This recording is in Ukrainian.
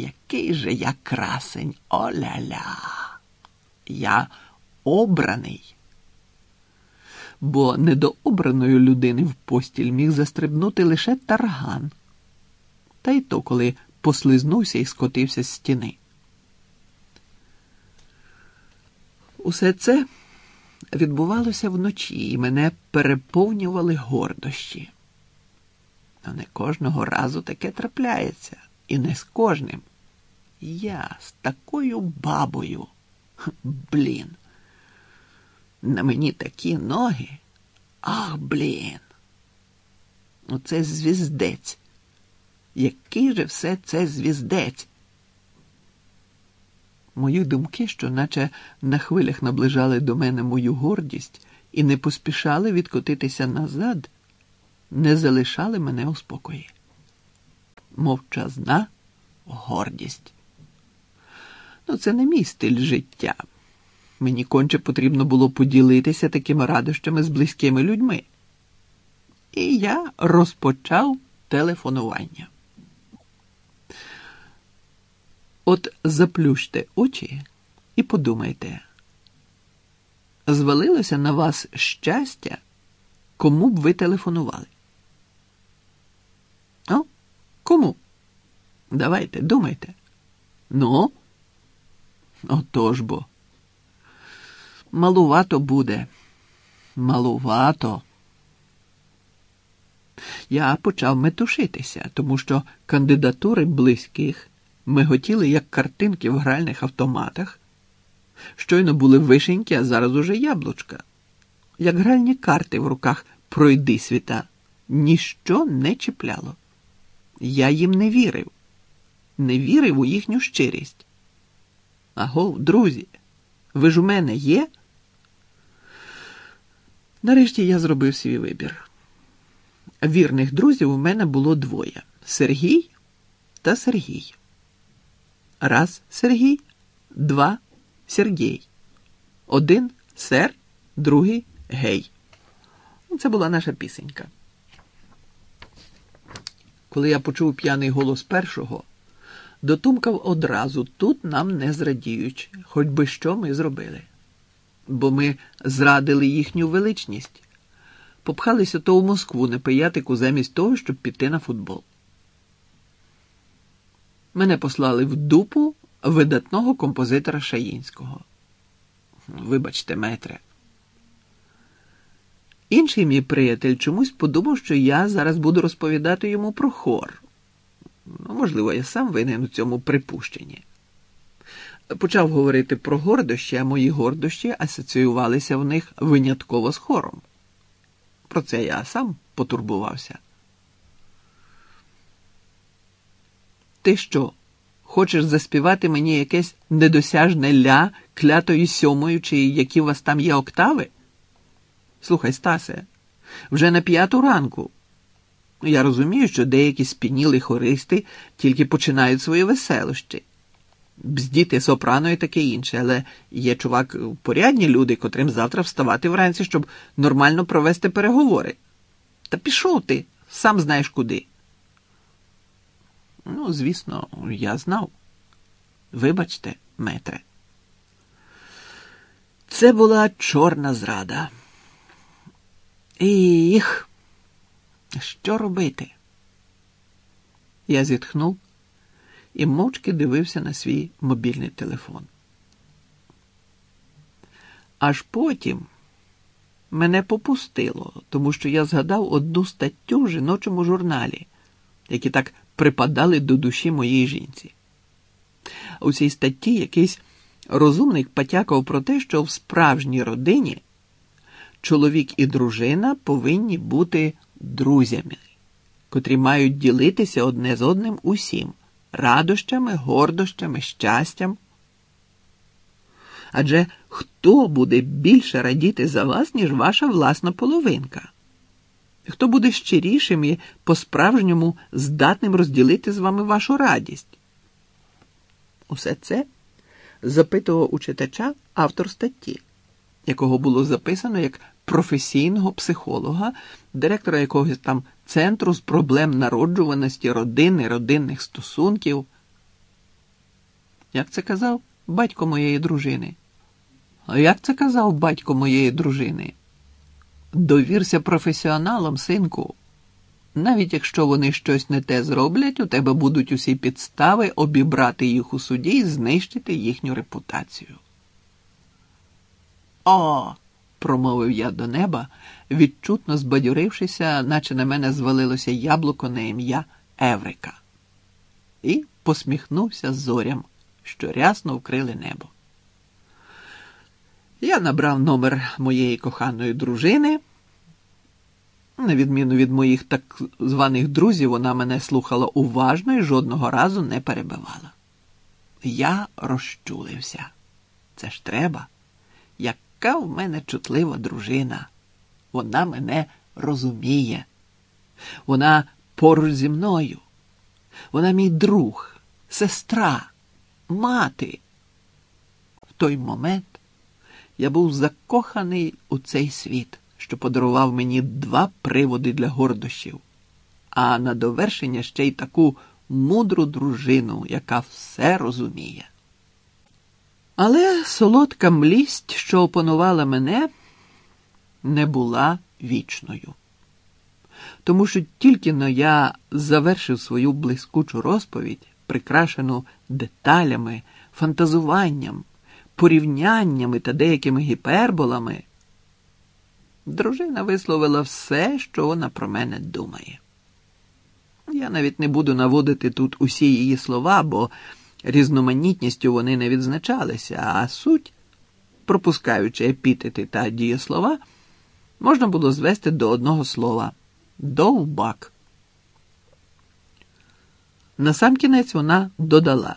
Який же я красень, оля-ля. Я обраний. Бо недообраної людини в постіль міг застрибнути лише тарган. Та й то, коли послизнувся і скотився з стіни. Усе це відбувалося вночі, і мене переповнювали гордощі. А не кожного разу таке трапляється, і не з кожним. Я з такою бабою. Блін. На мені такі ноги. Ах, блін. Оце звіздець. Який же все це звіздець? Мої думки, що наче на хвилях наближали до мене мою гордість і не поспішали відкотитися назад, не залишали мене у спокої. Мовчазна гордість. Ну, це не мій стиль життя. Мені конче потрібно було поділитися такими радощами з близькими людьми. І я розпочав телефонування. От заплющте очі і подумайте, звалилося на вас щастя, кому б ви телефонували? О, кому? Давайте, думайте. Ну, отож бо. Малувато буде. Малувато. Я почав метушитися, тому що кандидатури близьких миготіли, як картинки в гральних автоматах. Щойно були вишеньки, а зараз уже яблучка. Як гральні карти в руках пройди світа, ніщо не чіпляло. Я їм не вірив, не вірив у їхню щирість. Аго, друзі, ви ж у мене є? Нарешті я зробив свій вибір. Вірних друзів у мене було двоє Сергій та Сергій. Раз Сергій, два Сергій. Один сер, другий гей. Це була наша пісенька. Коли я почув п'яний голос першого, дотумкав одразу тут нам не зрадіючи, хоч би що ми зробили. Бо ми зрадили їхню величність, попхалися то у Москву на пиятику замість того, щоб піти на футбол. Мене послали в дупу видатного композитора Шаїнського. Вибачте, метре. Інший мій приятель чомусь подумав, що я зараз буду розповідати йому про хор. Ну, можливо, я сам винен у цьому припущенні. Почав говорити про гордощі, а мої гордощі асоціювалися в них винятково з хором. Про це я сам потурбувався. Ти що, хочеш заспівати мені якесь недосяжне ля клятої сьомої, чи які у вас там є октави? Слухай, Стасе, вже на п'яту ранку. Я розумію, що деякі спініли хористи тільки починають свої веселощі. Бздіти сопрано і таке інше, але є чувак порядні люди, котрим завтра вставати вранці, щоб нормально провести переговори. Та пішов ти, сам знаєш куди. Ну, звісно, я знав. Вибачте, метре. Це була чорна зрада. Їх, що робити? Я зітхнув і мовчки дивився на свій мобільний телефон. Аж потім мене попустило, тому що я згадав одну статтю в жіночому журналі, які так припадали до душі моїй жінці. У цій статті якийсь розумник потякав про те, що в справжній родині чоловік і дружина повинні бути друзями, котрі мають ділитися одне з одним усім радощами, гордощами, щастям. Адже хто буде більше радіти за вас, ніж ваша власна половинка? Хто буде щирішим і по-справжньому здатним розділити з вами вашу радість? Усе це запитував у читача автор статті, якого було записано як професійного психолога, директора якогось там центру з проблем народжуваності, родини, родинних стосунків. Як це казав батько моєї дружини? А як це казав батько моєї дружини? Довірся професіоналам, синку. Навіть якщо вони щось не те зроблять, у тебе будуть усі підстави обібрати їх у суді і знищити їхню репутацію. О, промовив я до неба, відчутно збадьорившися, наче на мене звалилося яблуко на ім'я Еврика, і посміхнувся зорям, що рясно вкрили небо. Я набрав номер моєї коханої дружини. На відміну від моїх так званих друзів, вона мене слухала уважно і жодного разу не перебивала. Я розчулився. Це ж треба. Яка в мене чутлива дружина. Вона мене розуміє. Вона поруч зі мною. Вона мій друг, сестра, мати. В той момент я був закоханий у цей світ що подарував мені два приводи для гордощів, а на довершення ще й таку мудру дружину, яка все розуміє. Але солодка млість, що опанувала мене, не була вічною. Тому що тільки но я завершив свою блискучу розповідь, прикрашену деталями, фантазуванням, порівняннями та деякими гіперболами. Дружина висловила все, що вона про мене думає. Я навіть не буду наводити тут усі її слова, бо різноманітністю вони не відзначалися, а суть, пропускаючи епітети та дієслова, можна було звести до одного слова довбак. Насамкінець вона додала.